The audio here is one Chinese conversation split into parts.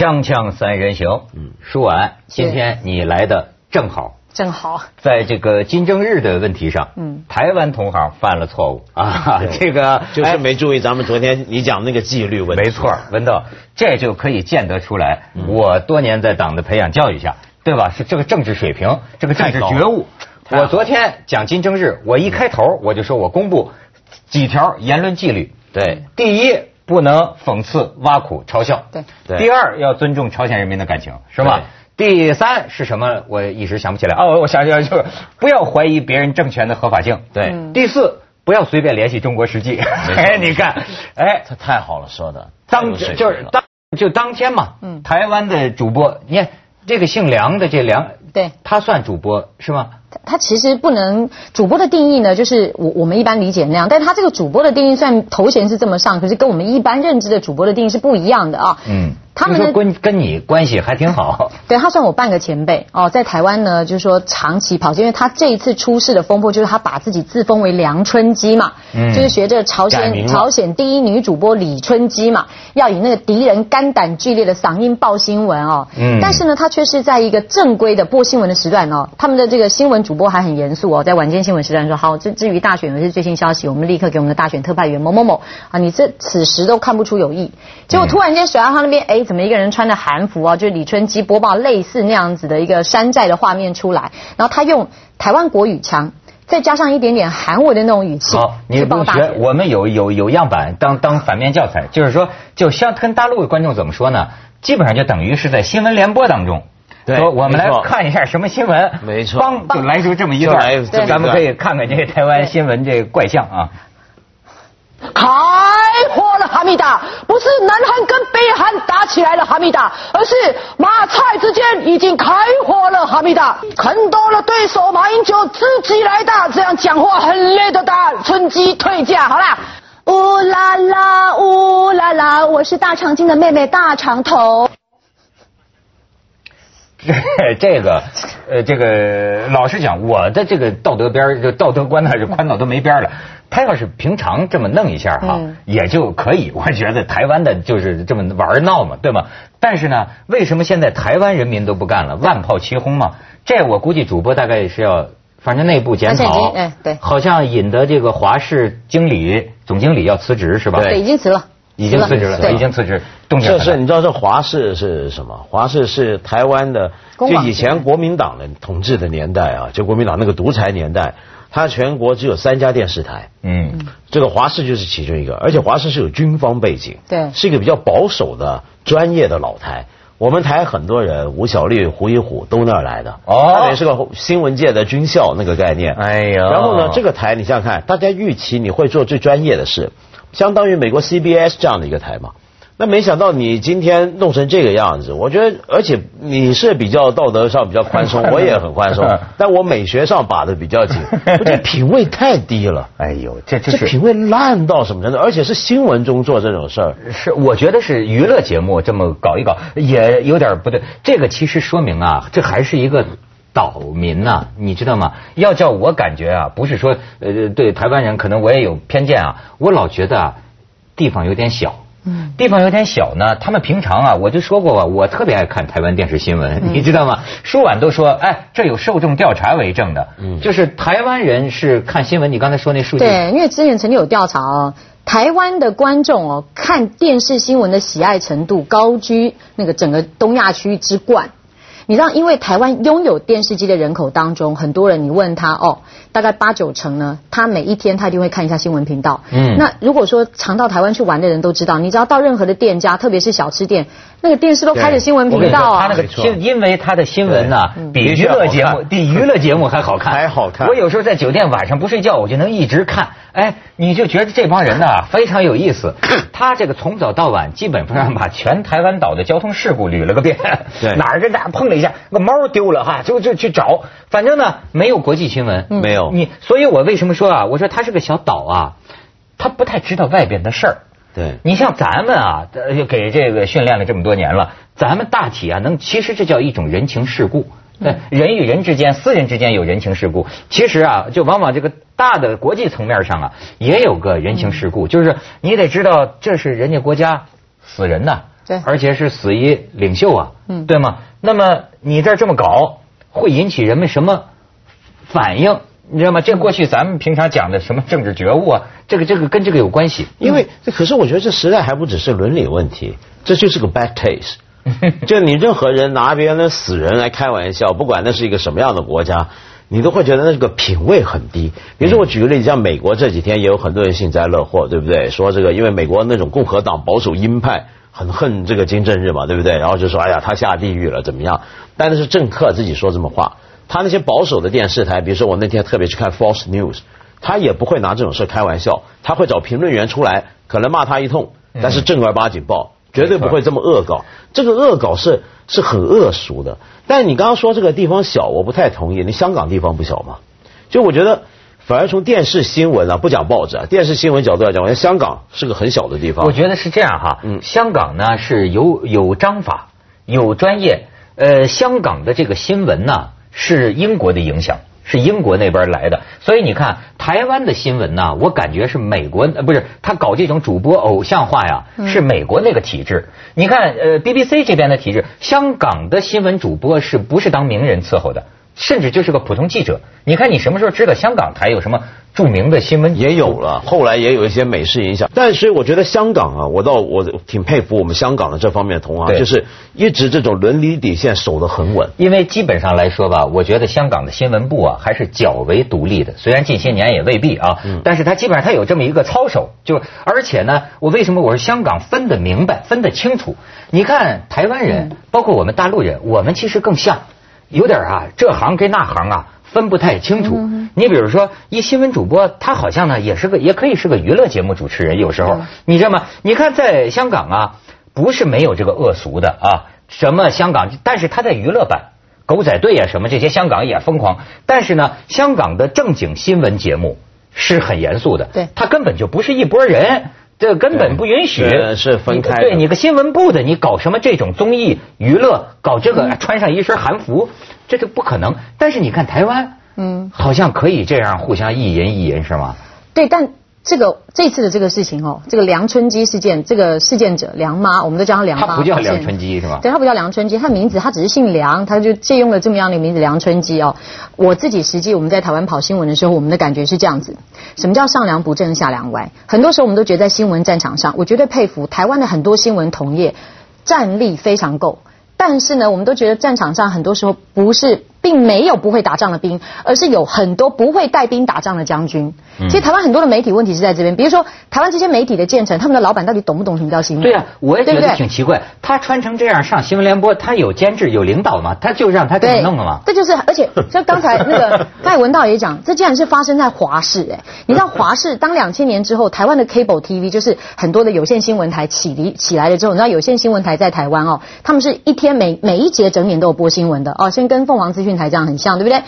锵锵三人行，嗯，舒婉，今天你来的正好，正好，在这个金正日的问题上，嗯，台湾同行犯了错误。啊，这个就是没注意咱们昨天你讲那个纪律问题，没错，文道，这就可以见得出来，我多年在党的培养教育下，对吧？是这个政治水平，这个政治觉悟。我昨天讲金正日，我一开头我就说我公布几条言论纪律，对，第一。不能讽刺、挖苦、嘲笑。对，第二要尊重朝鲜人民的感情，是吧？第三是什么？我一时想不起来。哦，我想起来，就是不要怀疑别人政权的合法性。对。第四，不要随便联系中国实际。哎，你看，哎，他太好了，说的。当就是当就当天嘛。嗯。台湾的主播，你看这个姓梁的这梁，对，他算主播是吗？他其实不能主播的定义呢，就是我我们一般理解那样，但是他这个主播的定义虽然头衔是这么上，可是跟我们一般认知的主播的定义是不一样的啊。嗯。他们的跟跟你关系还挺好，对他算我半个前辈。哦，在台湾呢，就是说长期跑，因为他这一次出事的风波，就是他把自己自封为梁春姬嘛，嗯。就是学着朝鲜朝鲜第一女主播李春姬嘛，要以那个敌人肝胆俱裂的嗓音报新闻哦，嗯，但是呢，他却是在一个正规的播新闻的时段哦，他们的这个新闻主播还很严肃哦，在晚间新闻时段说好，至至于大选有些最新消息，我们立刻给我们的大选特派员某某某啊，你这此时都看不出有意，结果突然间甩到他那边，哎，怎么一个人穿着韩。韩服啊，就是李春基播报类似那样子的一个山寨的画面出来，然后他用台湾国语腔，再加上一点点韩文的那种语气。好，你不学，我们有有有样板当当反面教材，就是说，就像跟大陆的观众怎么说呢？基本上就等于是在新闻联播当中，说我们来看一下什么新闻，没错，帮就来出这么一段，咱们可以看看这个台湾新闻这个怪象啊。开火了，哈密达！不是南韩跟北韩打起来了，哈密达，而是马蔡之间已经开火了，哈密达。看多了对手，马英九自己来打，这样讲话很累的打。趁机退价，好啦。呜啦啦，呜啦啦，我是大长今的妹妹大长头。这 这个，呃，这个老实讲，我的这个道德边就道德观呢是宽到都没边了。他要是平常这么弄一下哈，也就可以。我觉得台湾的就是这么玩闹嘛，对吗？但是呢，为什么现在台湾人民都不干了？万炮齐轰嘛。这我估计主播大概是要，反正内部检讨。哎，对。好像引得这个华视经理、总经理要辞职是吧？对，已经辞了。已经辞职了，已经辞职。这是你知道这华氏是什么？华氏是台湾的，就以前国民党的统治的年代啊，就国民党那个独裁年代，它全国只有三家电视台。嗯，这个华视就是其中一个，而且华视是有军方背景，对，是一个比较保守的专业的老台。我们台很多人，吴小莉、胡一虎都那儿来的，哦，他也是个新闻界的军校那个概念。哎呀，然后呢，这个台你想想看，大家预期你会做最专业的事。相当于美国 CBS 这样的一个台嘛，那没想到你今天弄成这个样子，我觉得，而且你是比较道德上比较宽松，我也很宽松，但我美学上把的比较紧，这品味太低了。哎呦，这这品味烂到什么程度？而且是新闻中做这种事儿，是我觉得是娱乐节目这么搞一搞也有点不对。这个其实说明啊，这还是一个。岛民呐，你知道吗？要叫我感觉啊，不是说呃对台湾人可能我也有偏见啊，我老觉得啊地方有点小，嗯，地方有点小呢。他们平常啊，我就说过吧，我特别爱看台湾电视新闻，你知道吗？舒婉都说，哎，这有受众调查为证的，嗯，就是台湾人是看新闻。你刚才说那数据，对，因为之前曾经有调查哦，台湾的观众哦看电视新闻的喜爱程度高居那个整个东亚区之冠。你知道，因为台湾拥有电视机的人口当中，很多人你问他哦，大概八九成呢，他每一天他一定会看一下新闻频道。嗯，那如果说常到台湾去玩的人都知道，你知道到任何的店家，特别是小吃店。那个电视都开着新闻频道啊！他那个新，因为他的新闻呢，比娱乐节目 比娱乐节目还好看，还好看。我有时候在酒店晚上不睡觉，我就能一直看。哎，你就觉得这帮人呢非常有意思。他这个从早到晚，基本上把全台湾岛的交通事故捋了个遍。对，哪儿跟哪碰了一下，个猫丢了哈，就就去找。反正呢，没有国际新闻，没有你。所以我为什么说啊？我说他是个小岛啊，他不太知道外边的事儿。对你像咱们啊，给这个训练了这么多年了，咱们大体啊能，其实这叫一种人情世故。对，人与人之间、私人之间有人情世故，其实啊，就往往这个大的国际层面上啊，也有个人情世故，就是你得知道这是人家国家死人呐。对，而且是死于领袖啊，嗯，对吗？那么你这这么搞，会引起人们什么反应？你知道吗？这过去咱们平常讲的什么政治觉悟啊，这个这个跟这个有关系。因为可是我觉得这时代还不只是伦理问题，这就是个 bad taste。就你任何人拿别人的死人来开玩笑，不管那是一个什么样的国家，你都会觉得那个品味很低。比如说我举个例子，像美国这几天也有很多人幸灾乐祸，对不对？说这个因为美国那种共和党保守鹰派很恨这个金正日嘛，对不对？然后就说哎呀他下地狱了怎么样？但是政客自己说这么话。他那些保守的电视台，比如说我那天特别去看 False News，他也不会拿这种事开玩笑，他会找评论员出来，可能骂他一通，但是正儿八经报，绝对不会这么恶搞。这个恶搞是是很恶俗的。但你刚刚说这个地方小，我不太同意。你香港地方不小吗？就我觉得，反而从电视新闻啊，不讲报纸啊，电视新闻角度来讲，我觉得香港是个很小的地方。我觉得是这样哈，嗯，香港呢是有有章法，有专业，呃，香港的这个新闻呢。是英国的影响，是英国那边来的，所以你看台湾的新闻呢，我感觉是美国呃不是他搞这种主播偶像化呀，是美国那个体制。你看呃 BBC 这边的体制，香港的新闻主播是不是当名人伺候的？甚至就是个普通记者，你看你什么时候知道香港台有什么著名的新闻？也有了，后来也有一些美式影响。但是我觉得香港啊，我倒我挺佩服我们香港的这方面的同行，就是一直这种伦理底线守得很稳。因为基本上来说吧，我觉得香港的新闻部啊还是较为独立的，虽然近些年也未必啊，但是他基本上他有这么一个操守。就而且呢，我为什么我说香港分得明白、分得清楚？你看台湾人，包括我们大陆人，我们其实更像。有点啊，这行跟那行啊分不太清楚。你比如说，一新闻主播，他好像呢也是个，也可以是个娱乐节目主持人。有时候，你知道吗？你看在香港啊，不是没有这个恶俗的啊，什么香港，但是他在娱乐版，狗仔队啊什么这些，香港也疯狂。但是呢，香港的正经新闻节目是很严肃的，对，他根本就不是一拨人。这根本不允许，是分开。对你个新闻部的，你搞什么这种综艺娱乐，搞这个穿上一身韩服，这就不可能。但是你看台湾，嗯，好像可以这样互相意淫意淫，是吗？对，但。这个这次的这个事情哦，这个梁春基事件，这个事件者梁妈，我们都叫她梁妈。她不叫梁春基是吧？对，她不叫梁春基，她名字她只是姓梁，她就借用了这么样的名字梁春基哦。我自己实际我们在台湾跑新闻的时候，我们的感觉是这样子：什么叫上梁不正下梁歪？很多时候我们都觉得在新闻战场上，我绝对佩服台湾的很多新闻同业战力非常够，但是呢，我们都觉得战场上很多时候不是。并没有不会打仗的兵，而是有很多不会带兵打仗的将军。其实台湾很多的媒体问题是在这边，比如说台湾这些媒体的建成，他们的老板到底懂不懂什么叫新闻？对啊，我也觉得挺奇怪。他穿成这样上新闻联播，他有监制有领导吗？他就让他这么弄了吗？这就是，而且 像刚才那个盖文道也讲，这竟然是发生在华视哎！你知道华视当两千年之后，台湾的 cable TV 就是很多的有线新闻台起立起来了之后，你知道有线新闻台在台湾哦，他们是一天每每一节整点都有播新闻的哦，先跟凤凰资讯台这样很像，对不对？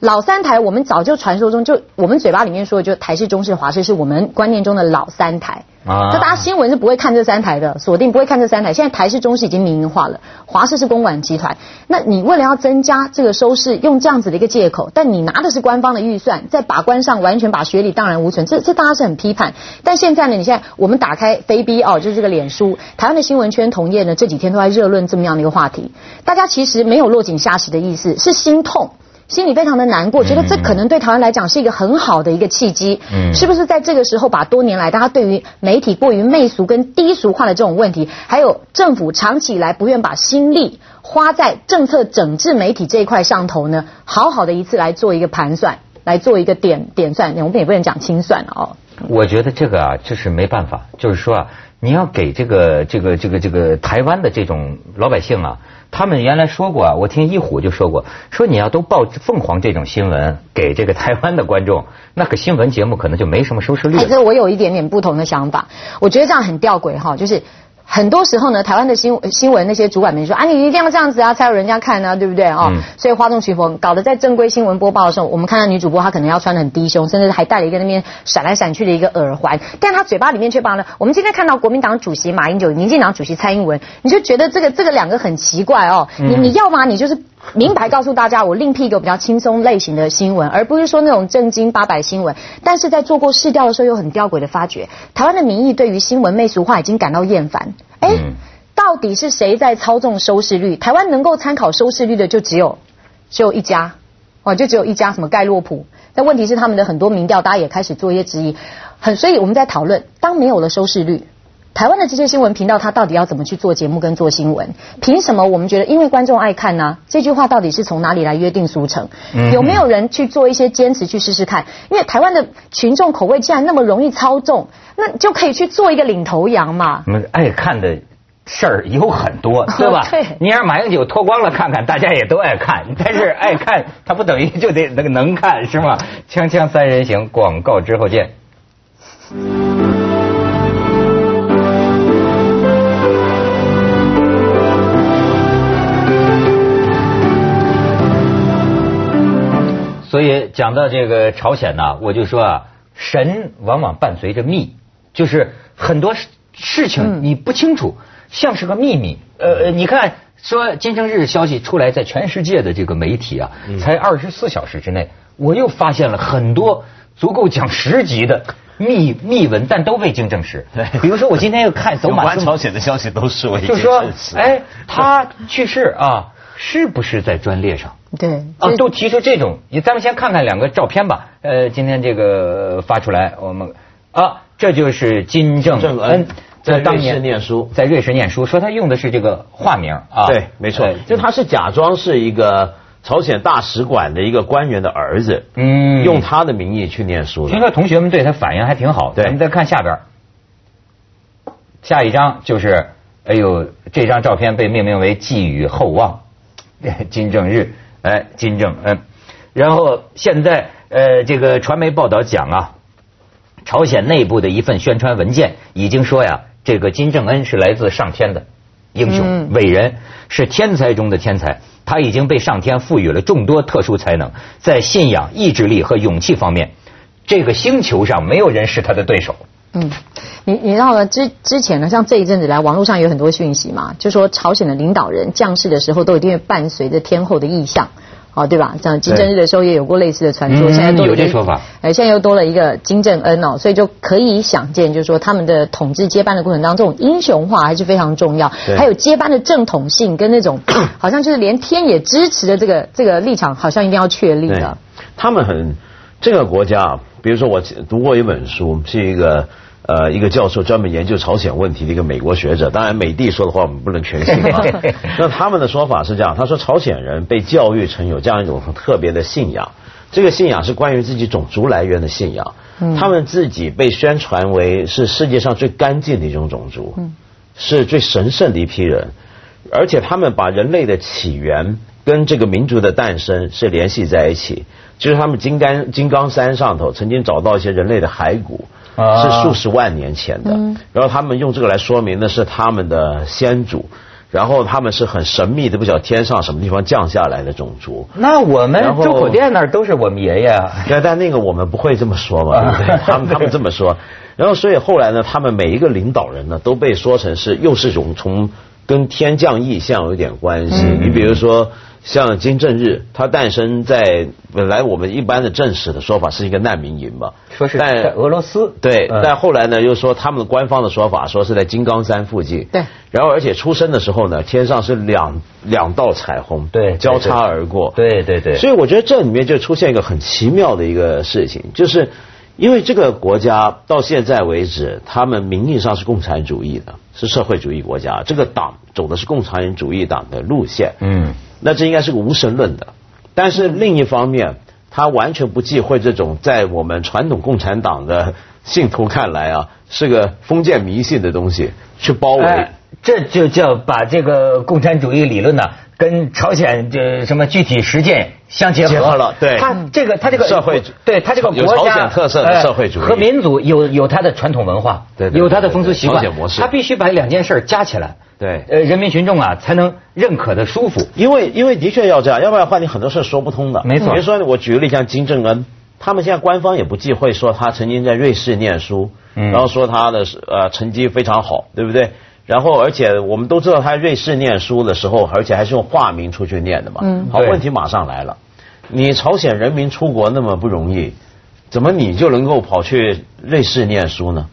老三台，我们早就传说中就我们嘴巴里面说的，就台式、中式、华式是我们观念中的老三台。啊，就大家新闻是不会看这三台的，锁定不会看这三台。现在台视、中视已经民营化了，华视是公管集团。那你为了要增加这个收视，用这样子的一个借口，但你拿的是官方的预算，在把关上完全把学历荡然无存，这这大家是很批判。但现在呢，你现在我们打开飞 B 哦，就是这个脸书，台湾的新闻圈同业呢这几天都在热论这么样的一个话题，大家其实没有落井下石的意思，是心痛。心里非常的难过，觉得这可能对台湾来讲是一个很好的一个契机，嗯是不是在这个时候把多年来大家对于媒体过于媚俗跟低俗化的这种问题，还有政府长期以来不愿把心力花在政策整治媒体这一块上头呢？好好的一次来做一个盘算，来做一个点点算，我们也不能讲清算哦。我觉得这个啊，就是没办法，就是说啊，你要给这个这个这个这个台湾的这种老百姓啊。他们原来说过啊，我听一虎就说过，说你要都报凤凰这种新闻给这个台湾的观众，那个新闻节目可能就没什么收视率。还是我有一点点不同的想法，我觉得这样很吊诡哈，就是。很多时候呢，台湾的新新闻那些主管们说啊，你一定要这样子啊，才有人家看呢，对不对啊？所以哗众取宠，搞得在正规新闻播报的时候，我们看到女主播她可能要穿的很低胸，甚至还戴了一个那边闪来闪去的一个耳环，但她嘴巴里面却把呢，我们今天看到国民党主席马英九、民进党主席蔡英文，你就觉得这个这个两个很奇怪哦。你你要吗？你就是。明白告诉大家，我另辟一个比较轻松类型的新闻，而不是说那种正经八百新闻。但是在做过试调的时候，又很吊诡的发觉，台湾的民意对于新闻媚俗化已经感到厌烦。哎。到底是谁在操纵收视率？台湾能够参考收视率的就只有只有一家，哦，就只有一家什么盖洛普。但问题是他们的很多民调，大家也开始做一些质疑。很，所以我们在讨论，当没有了收视率。台湾的这些新闻频道，它到底要怎么去做节目跟做新闻？凭什么我们觉得因为观众爱看呢？这句话到底是从哪里来约定俗成？有没有人去做一些坚持去试试看？因为台湾的群众口味既然那么容易操纵，那就可以去做一个领头羊嘛。我们爱看的事儿有很多，对吧？对。你让马英九脱光了看看，大家也都爱看。但是爱看，他不等于就得那个能看，是吗？锵锵三人行，广告之后见。所以讲到这个朝鲜呢，我就说啊，神往往伴随着秘，就是很多事情你不清楚，像是个秘密。呃，你看说金正日消息出来，在全世界的这个媒体啊，才二十四小时之内，我又发现了很多足够讲十集的秘秘闻，但都未经证实。比如说我今天又看 走马朝鲜的消息都是未经证实。哎，他去世啊，是不是在专列上？对啊，都提出这种，咱们先看看两个照片吧。呃，今天这个发出来，我们啊，这就是金正恩在瑞士念书，在瑞士念书，说他用的是这个化名啊。对，没错，就他是假装是一个朝鲜大使馆的一个官员的儿子，嗯，用他的名义去念书。听说同学们对他反应还挺好。对咱们再看下边，下一张就是，哎呦，这张照片被命名为寄予厚望，金正日。哎，金正恩，然后现在呃，这个传媒报道讲啊，朝鲜内部的一份宣传文件已经说呀，这个金正恩是来自上天的英雄伟人，是天才中的天才，他已经被上天赋予了众多特殊才能，在信仰、意志力和勇气方面，这个星球上没有人是他的对手。嗯，你你知道吗？之之前呢，像这一阵子来，网络上有很多讯息嘛，就说朝鲜的领导人降世的时候，都一定会伴随着天后的意象，哦，对吧？像金正日的时候也有过类似的传说，现在有这说法。哎，现在又多了一个金正恩哦，所以就可以想见，就是说他们的统治接班的过程当中，英雄化还是非常重要，还有接班的正统性跟那种 好像就是连天也支持的这个这个立场，好像一定要确立的。他们很这个国家。比如说，我读过一本书，是一个呃一个教授专门研究朝鲜问题的一个美国学者。当然，美帝说的话我们不能全信啊。那他们的说法是这样：他说，朝鲜人被教育成有这样一种很特别的信仰，这个信仰是关于自己种族来源的信仰。他们自己被宣传为是世界上最干净的一种种族，是最神圣的一批人，而且他们把人类的起源跟这个民族的诞生是联系在一起。就是他们金刚金刚山上头曾经找到一些人类的骸骨，是数十万年前的。然后他们用这个来说明的是他们的先祖，然后他们是很神秘的，不晓得天上什么地方降下来的种族。那我们周口店那儿都是我们爷爷啊。对，但那个我们不会这么说嘛，对不对？他们他们这么说。然后所以后来呢，他们每一个领导人呢，都被说成是又是种从跟天降异象有点关系。你比如说。像金正日，他诞生在本来我们一般的正史的说法是一个难民营嘛，说是在俄罗斯，对，但后来呢又说他们官方的说法说是在金刚山附近，对，然后而且出生的时候呢，天上是两两道彩虹，对，交叉而过，对对对，所以我觉得这里面就出现一个很奇妙的一个事情，就是因为这个国家到现在为止，他们名义上是共产主义的，是社会主义国家，这个党走的是共产主义党的路线，嗯。那这应该是个无神论的，但是另一方面，他完全不忌讳这种在我们传统共产党的信徒看来啊，是个封建迷信的东西去包围，这就叫把这个共产主义理论呢。跟朝鲜这什么具体实践相结合了，对，他这个他这个社会，对他这个国家特色的社会主义和民族有有他的传统文化，对，有他的风俗习惯模式，他必须把两件事加起来，对，呃，人民群众啊才能认可的舒服，因为因为的确要这样，要不然的话你很多事说不通的，没错。比如说我举个例，像金正恩，他们现在官方也不忌讳说他曾经在瑞士念书，然后说他的呃成绩非常好，对不对？然后，而且我们都知道他瑞士念书的时候，而且还是用化名出去念的嘛。嗯。好，问题马上来了，你朝鲜人民出国那么不容易，怎么你就能够跑去瑞士念书呢？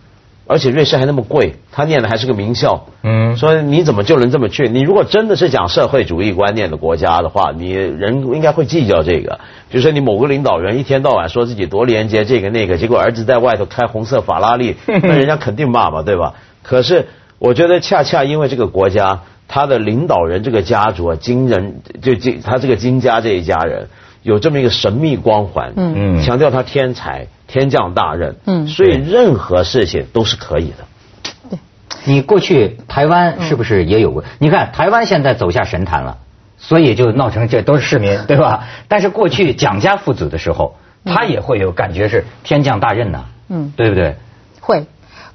而且瑞士还那么贵，他念的还是个名校。嗯，说你怎么就能这么去？你如果真的是讲社会主义观念的国家的话，你人应该会计较这个。比如说你某个领导人一天到晚说自己多廉洁，这个那个，结果儿子在外头开红色法拉利，那人家肯定骂嘛，对吧？可是我觉得恰恰因为这个国家，他的领导人这个家族啊，金人就金他这个金家这一家人有这么一个神秘光环，嗯，强调他天才。天降大任，嗯，所以任何事情都是可以的。对，你过去台湾是不是也有过？你看台湾现在走下神坛了，所以就闹成这都是市民，对吧？但是过去蒋家父子的时候，他也会有感觉是天降大任呐，嗯，对不对？会。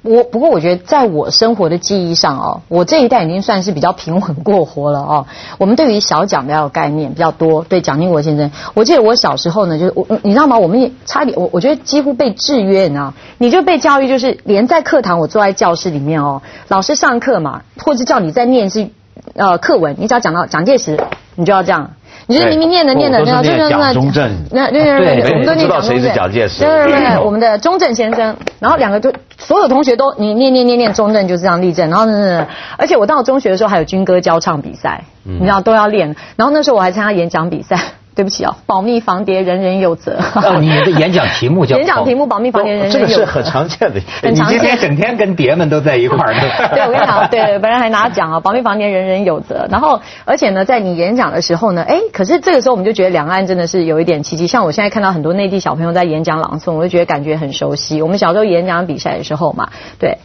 我不过我觉得，在我生活的记忆上哦，我这一代已经算是比较平稳过活了哦。我们对于小蒋比较有概念比较多，对蒋经国先生，我记得我小时候呢，就是我你知道吗？我们也差点，我我觉得几乎被制约，你知道？你就被教育，就是连在课堂，我坐在教室里面哦，老师上课嘛，或者叫你在念是呃课文，你只要讲到蒋介石，你就要这样。你是明明念的念的，那就是那中正，那对对对，我们都念蒋中正。蒋介石？对对对，我们的中正先生。然后两个都，所有同学都你念念念念中正，就是这样立正。然后呢，而且我到中学的时候还有军歌交唱比赛，你知道都要练。然后那时候我还参加演讲比赛。对不起啊，保密防谍，人人有责。你的演讲题目叫演讲题目，保密防谍，人人有责。这个是很常见的，很常见。你今天整天跟谍们都在一块儿。对，我跟你讲，对，本人还拿奖啊，保密防谍，人人有责。然后，而且呢，在你演讲的时候呢，哎，可是这个时候我们就觉得两岸真的是有一点奇迹。像我现在看到很多内地小朋友在演讲朗诵，我就觉得感觉很熟悉。我们小时候演讲比赛的时候嘛，对，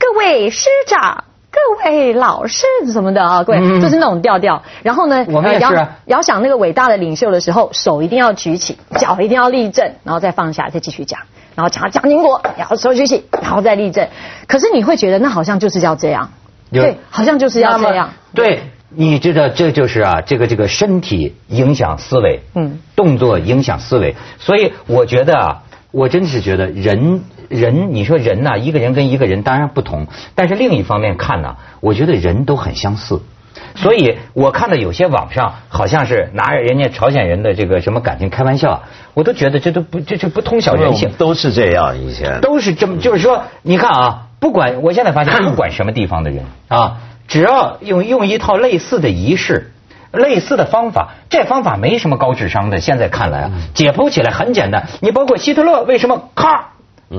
各位师长。各位老师什么的啊，各位就是那种调调。然后呢，我们也是遥想那个伟大的领袖的时候，手一定要举起，脚一定要立正，然后再放下，再继续讲。然后讲蒋经国，然后手举起，然后再立正。可是你会觉得那好像就是要这样，对，好像就是要这样。对，你知道这就是啊，这个这个身体影响思维，嗯，动作影响思维。所以我觉得啊，我真是觉得人。人，你说人呐，一个人跟一个人当然不同，但是另一方面看呢，我觉得人都很相似。所以我看到有些网上好像是拿人家朝鲜人的这个什么感情开玩笑，我都觉得这都不这这不通晓人性。都是这样以前。都是这么，就是说，你看啊，不管我现在发现，不管什么地方的人啊，只要用用一套类似的仪式。类似的方法，这方法没什么高智商的。现在看来啊，解剖起来很简单。你包括希特勒为什么咔？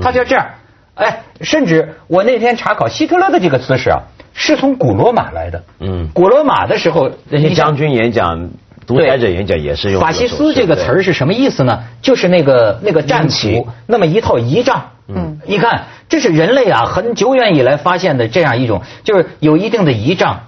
他就这样，哎，甚至我那天查考希特勒的这个姿势啊，是从古罗马来的。嗯，古罗马的时候那些将军演讲、独裁者演讲也是用。法西斯这个词儿是什么意思呢？就是那个那个战俘那么一套仪仗。嗯，你看，这是人类啊很久远以来发现的这样一种，就是有一定的仪仗，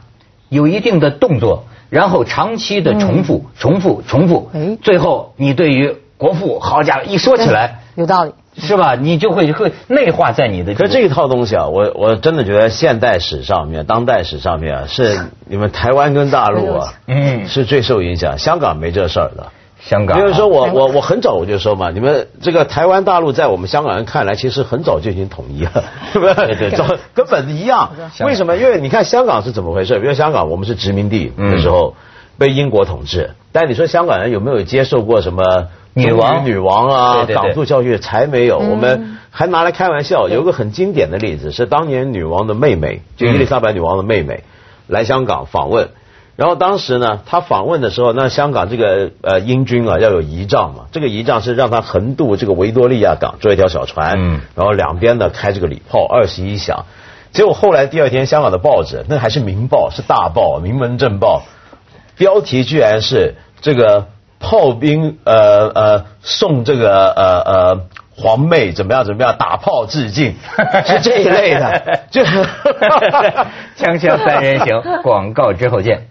有一定的动作，然后长期的重复、重复、重复，哎，最后你对于国父，好家伙，一说起来有道理。是吧？你就会会内化在你的。可这一套东西啊，我我真的觉得现代史上面、当代史上面啊，是 你们台湾跟大陆啊，嗯，是最受影响。香港没这事儿的。香港。因为说我我我很早我就说嘛，你们这个台湾大陆在我们香港人看来，其实很早就已经统一了，是不是？对对，早根本一样。为什么？因为你看香港是怎么回事？比如香港，我们是殖民地的时候被英国统治，但你说香港人有没有接受过什么？女王，女王啊，港督教育才没有。我们还拿来开玩笑，有个很经典的例子是当年女王的妹妹，就伊丽莎白女王的妹妹来香港访问。然后当时呢，她访问的时候，那香港这个呃英军啊要有仪仗嘛，这个仪仗是让她横渡这个维多利亚港，坐一条小船，嗯，然后两边呢开这个礼炮二十一响。结果后来第二天，香港的报纸那还是《明报》，是大报，《名门正报》，标题居然是这个。炮兵呃呃送这个呃呃皇妹怎么样怎么样打炮致敬 是这一类的，就是 锵锵三人行广告之后见。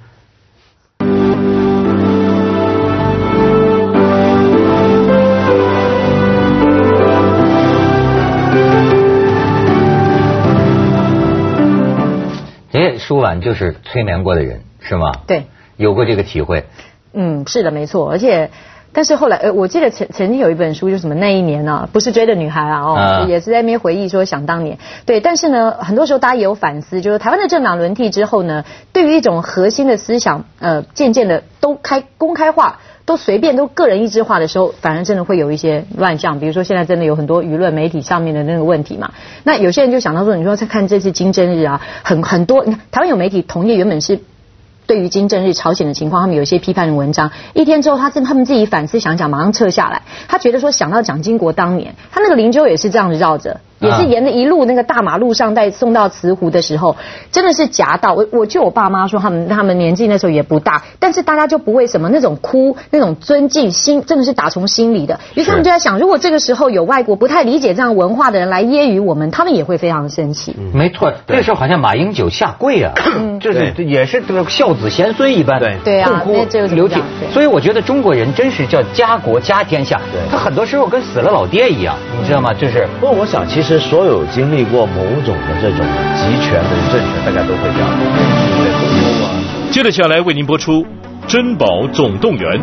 哎，舒婉就是催眠过的人是吗？对，有过这个体会。嗯，是的，没错，而且，但是后来，呃，我记得曾曾经有一本书，就什么那一年呢，不是追的女孩啊，哦，也是在那边回忆说想当年，对，但是呢，很多时候大家也有反思，就是台湾的政党轮替之后呢，对于一种核心的思想，呃，渐渐的都开公开化。都随便都个人意志化的时候，反而真的会有一些乱象。比如说现在真的有很多舆论媒体上面的那个问题嘛。那有些人就想到说，你说在看这次金正日啊，很很多，你看台湾有媒体同业原本是。对于金正日朝鲜的情况，他们有一些批判的文章。一天之后，他自他们自己反思想想，马上撤下来。他觉得说，想到蒋经国当年，他那个灵柩也是这样子绕着。也是沿着一路那个大马路上，在送到慈湖的时候，真的是夹到。我我就我爸妈说，他们他们年纪那时候也不大，但是大家就不会什么那种哭，那种尊敬心，真的是打从心里的。于是他们就在想，如果这个时候有外国不太理解这样文化的人来揶揄我们，他们也会非常生气。没错，那时候好像马英九下跪啊，就是也是这个孝子贤孙一般，对对啊，哭流涕。所以我觉得中国人真是叫家国家天下，他很多时候跟死了老爹一样，你知道吗？就是。不过我想，其实。是所有经历过某种的这种集权的政权，大家都会这样。接着下来为您播出《珍宝总动员》。